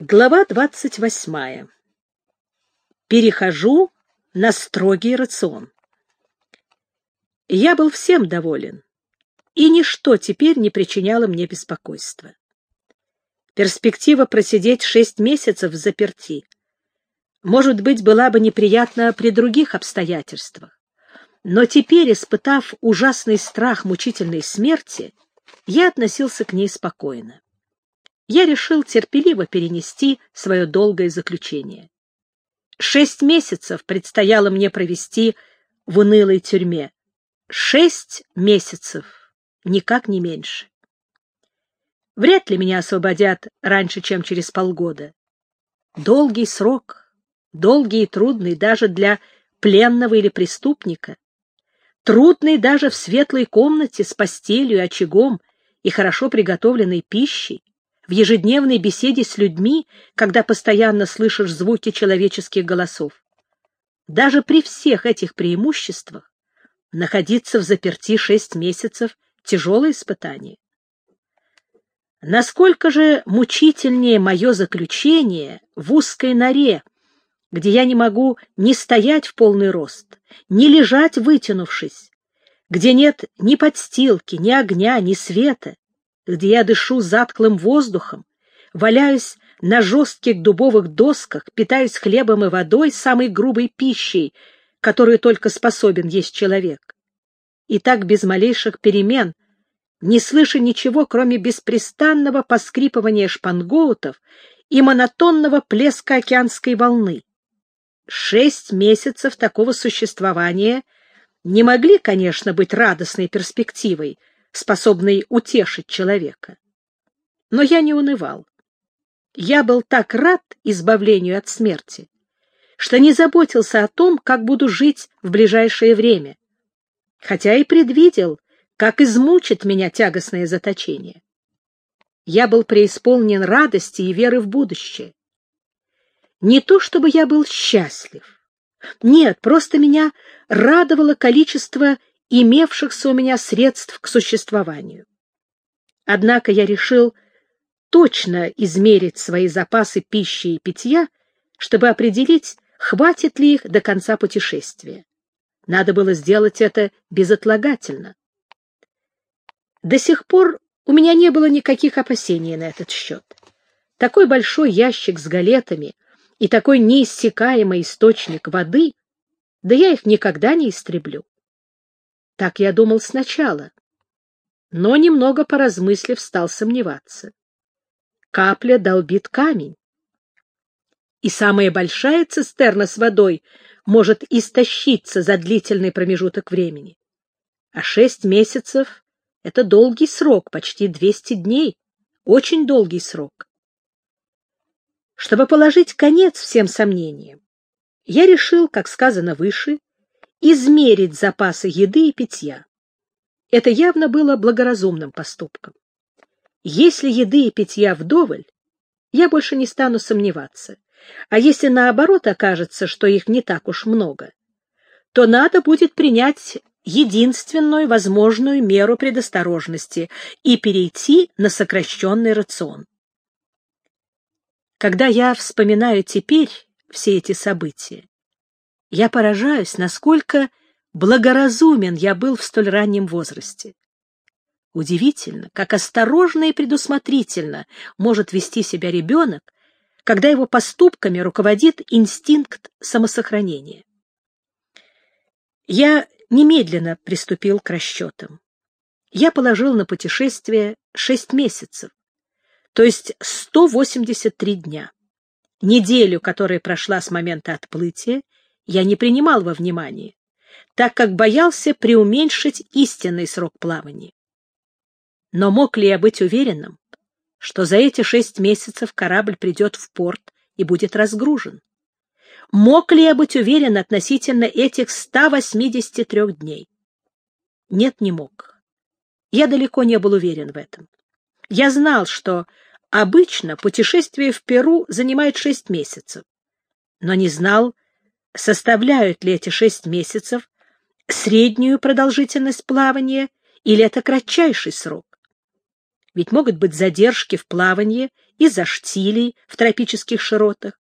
Глава двадцать восьмая. Перехожу на строгий рацион. Я был всем доволен, и ничто теперь не причиняло мне беспокойства. Перспектива просидеть шесть месяцев в заперти, может быть, была бы неприятна при других обстоятельствах, но теперь, испытав ужасный страх мучительной смерти, я относился к ней спокойно я решил терпеливо перенести свое долгое заключение. Шесть месяцев предстояло мне провести в унылой тюрьме. Шесть месяцев, никак не меньше. Вряд ли меня освободят раньше, чем через полгода. Долгий срок, долгий и трудный даже для пленного или преступника, трудный даже в светлой комнате с постелью, очагом и хорошо приготовленной пищей, в ежедневной беседе с людьми, когда постоянно слышишь звуки человеческих голосов. Даже при всех этих преимуществах находиться в заперти шесть месяцев — тяжелое испытание. Насколько же мучительнее мое заключение в узкой норе, где я не могу ни стоять в полный рост, ни лежать вытянувшись, где нет ни подстилки, ни огня, ни света, где я дышу затклым воздухом, валяюсь на жестких дубовых досках, питаюсь хлебом и водой, самой грубой пищей, которую только способен есть человек. И так без малейших перемен, не слыша ничего, кроме беспрестанного поскрипывания шпангоутов и монотонного плеска океанской волны. Шесть месяцев такого существования не могли, конечно, быть радостной перспективой — способный утешить человека. Но я не унывал. Я был так рад избавлению от смерти, что не заботился о том, как буду жить в ближайшее время, хотя и предвидел, как измучит меня тягостное заточение. Я был преисполнен радости и веры в будущее. Не то чтобы я был счастлив. Нет, просто меня радовало количество имевшихся у меня средств к существованию. Однако я решил точно измерить свои запасы пищи и питья, чтобы определить, хватит ли их до конца путешествия. Надо было сделать это безотлагательно. До сих пор у меня не было никаких опасений на этот счет. Такой большой ящик с галетами и такой неиссякаемый источник воды, да я их никогда не истреблю. Так я думал сначала. Но, немного поразмыслив, стал сомневаться. Капля долбит камень. И самая большая цистерна с водой может истощиться за длительный промежуток времени. А шесть месяцев — это долгий срок, почти двести дней, очень долгий срок. Чтобы положить конец всем сомнениям, я решил, как сказано выше, измерить запасы еды и питья. Это явно было благоразумным поступком. Если еды и питья вдоволь, я больше не стану сомневаться. А если наоборот окажется, что их не так уж много, то надо будет принять единственную возможную меру предосторожности и перейти на сокращенный рацион. Когда я вспоминаю теперь все эти события, я поражаюсь, насколько благоразумен я был в столь раннем возрасте. Удивительно, как осторожно и предусмотрительно может вести себя ребенок, когда его поступками руководит инстинкт самосохранения. Я немедленно приступил к расчетам. Я положил на путешествие шесть месяцев, то есть 183 дня. Неделю, которая прошла с момента отплытия, я не принимал во внимание, так как боялся преуменьшить истинный срок плавания. Но мог ли я быть уверенным, что за эти шесть месяцев корабль придет в порт и будет разгружен? Мог ли я быть уверен относительно этих 183 дней? Нет, не мог. Я далеко не был уверен в этом. Я знал, что обычно путешествие в Перу занимает шесть месяцев, но не знал, составляют ли эти шесть месяцев среднюю продолжительность плавания или это кратчайший срок. Ведь могут быть задержки в плавании из-за штилей в тропических широтах,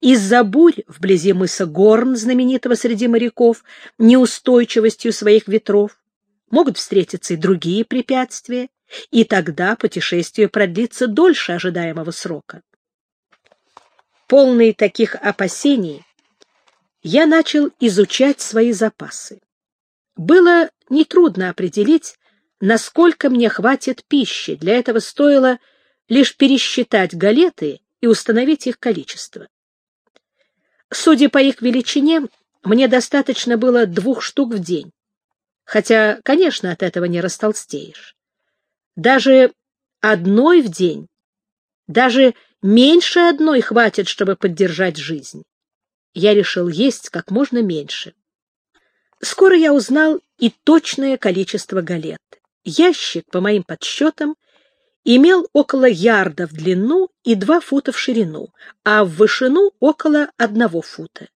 из-за бурь вблизи мыса Горн, знаменитого среди моряков, неустойчивостью своих ветров. Могут встретиться и другие препятствия, и тогда путешествие продлится дольше ожидаемого срока. Полный таких опасений, я начал изучать свои запасы. Было нетрудно определить, насколько мне хватит пищи. Для этого стоило лишь пересчитать галеты и установить их количество. Судя по их величине, мне достаточно было двух штук в день. Хотя, конечно, от этого не растолстеешь. Даже одной в день, даже меньше одной хватит, чтобы поддержать жизнь. Я решил есть как можно меньше. Скоро я узнал и точное количество галет. Ящик, по моим подсчетам, имел около ярда в длину и два фута в ширину, а в вышину около одного фута.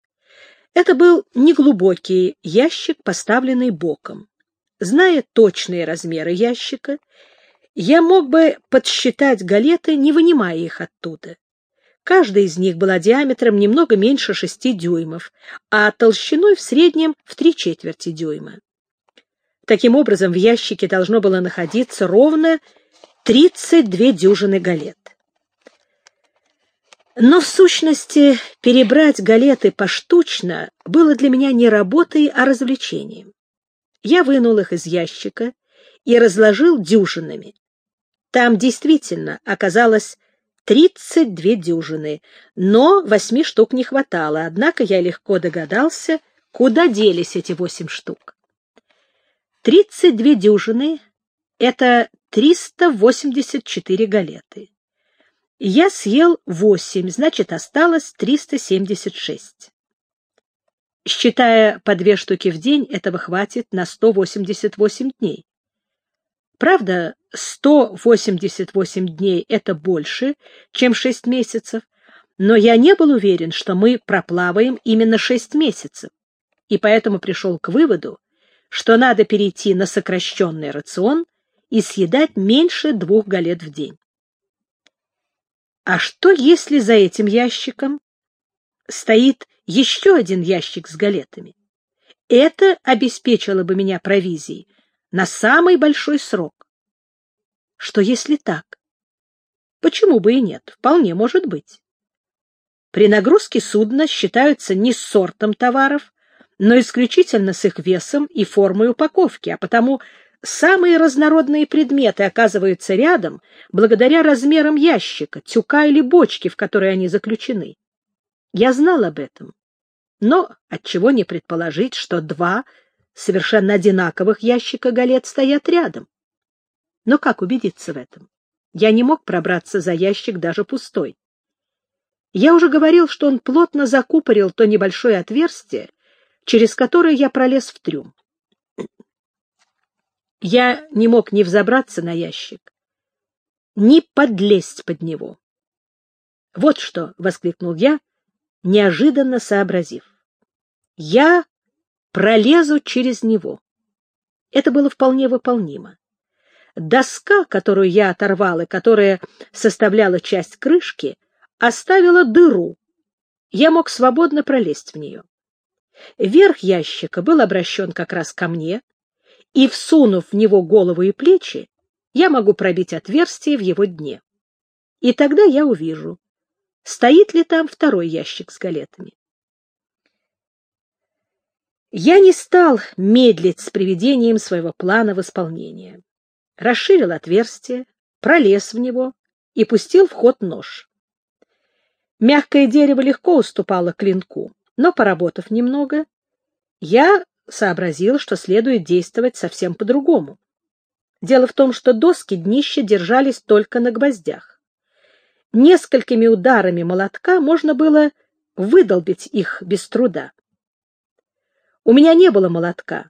Это был неглубокий ящик, поставленный боком. Зная точные размеры ящика, я мог бы подсчитать галеты, не вынимая их оттуда. Каждая из них была диаметром немного меньше шести дюймов, а толщиной в среднем в три четверти дюйма. Таким образом, в ящике должно было находиться ровно 32 дюжины галет. Но в сущности перебрать галеты поштучно было для меня не работой, а развлечением. Я вынул их из ящика и разложил дюжинами. Там действительно оказалось 32 дюжины, но восьми штук не хватало, однако я легко догадался, куда делись эти восемь штук. 32 дюжины — это 384 галеты. Я съел 8, значит, осталось 376. Считая по две штуки в день, этого хватит на 188 дней. Правда, 188 дней — это больше, чем 6 месяцев, но я не был уверен, что мы проплаваем именно 6 месяцев, и поэтому пришел к выводу, что надо перейти на сокращенный рацион и съедать меньше двух галет в день. А что, если за этим ящиком стоит еще один ящик с галетами? Это обеспечило бы меня провизией на самый большой срок. Что если так? Почему бы и нет? Вполне может быть. При нагрузке судна считаются не сортом товаров, но исключительно с их весом и формой упаковки, а потому самые разнородные предметы оказываются рядом благодаря размерам ящика, тюка или бочки, в которой они заключены. Я знал об этом, но отчего не предположить, что два совершенно одинаковых ящика галет стоят рядом. Но как убедиться в этом? Я не мог пробраться за ящик даже пустой. Я уже говорил, что он плотно закупорил то небольшое отверстие, через которое я пролез в трюм. Я не мог ни взобраться на ящик, ни подлезть под него. «Вот что!» — воскликнул я, неожиданно сообразив. «Я пролезу через него. Это было вполне выполнимо. Доска, которую я оторвал и которая составляла часть крышки, оставила дыру. Я мог свободно пролезть в нее. Верх ящика был обращен как раз ко мне, и, всунув в него голову и плечи, я могу пробить отверстие в его дне. И тогда я увижу, стоит ли там второй ящик с галетами. Я не стал медлить с приведением своего плана в исполнение. Расширил отверстие, пролез в него и пустил в ход нож. Мягкое дерево легко уступало клинку, но, поработав немного, я сообразил, что следует действовать совсем по-другому. Дело в том, что доски днища держались только на гвоздях. Несколькими ударами молотка можно было выдолбить их без труда. У меня не было молотка,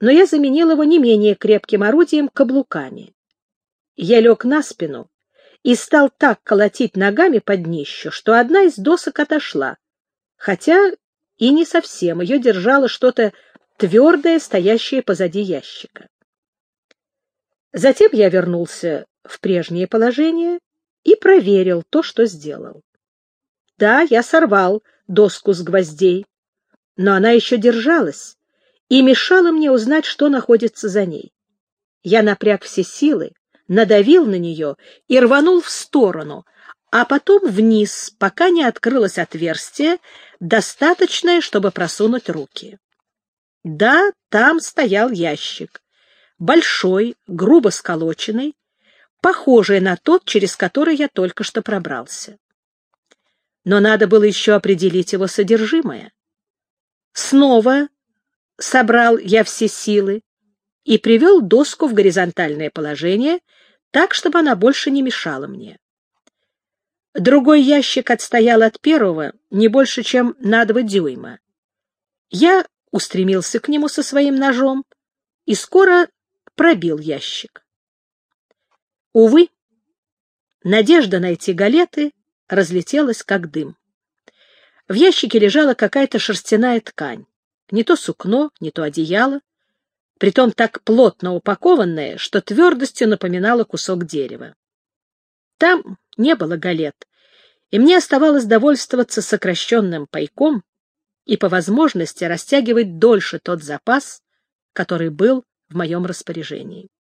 но я заменил его не менее крепким орудием каблуками. Я лег на спину и стал так колотить ногами под днищу, что одна из досок отошла, хотя и не совсем, ее держало что-то твердое, стоящее позади ящика. Затем я вернулся в прежнее положение и проверил то, что сделал. Да, я сорвал доску с гвоздей, но она еще держалась и мешала мне узнать, что находится за ней. Я напряг все силы, надавил на нее и рванул в сторону, а потом вниз, пока не открылось отверстие, достаточное, чтобы просунуть руки. Да, там стоял ящик, большой, грубо сколоченный, похожий на тот, через который я только что пробрался. Но надо было еще определить его содержимое. Снова собрал я все силы и привел доску в горизонтальное положение, так, чтобы она больше не мешала мне. Другой ящик отстоял от первого не больше, чем на два дюйма. Я устремился к нему со своим ножом и скоро пробил ящик. Увы, надежда найти галеты разлетелась, как дым. В ящике лежала какая-то шерстяная ткань, не то сукно, не то одеяло, притом так плотно упакованное, что твердостью напоминало кусок дерева. Там не было галет, и мне оставалось довольствоваться сокращенным пайком и по возможности растягивать дольше тот запас, который был в моем распоряжении.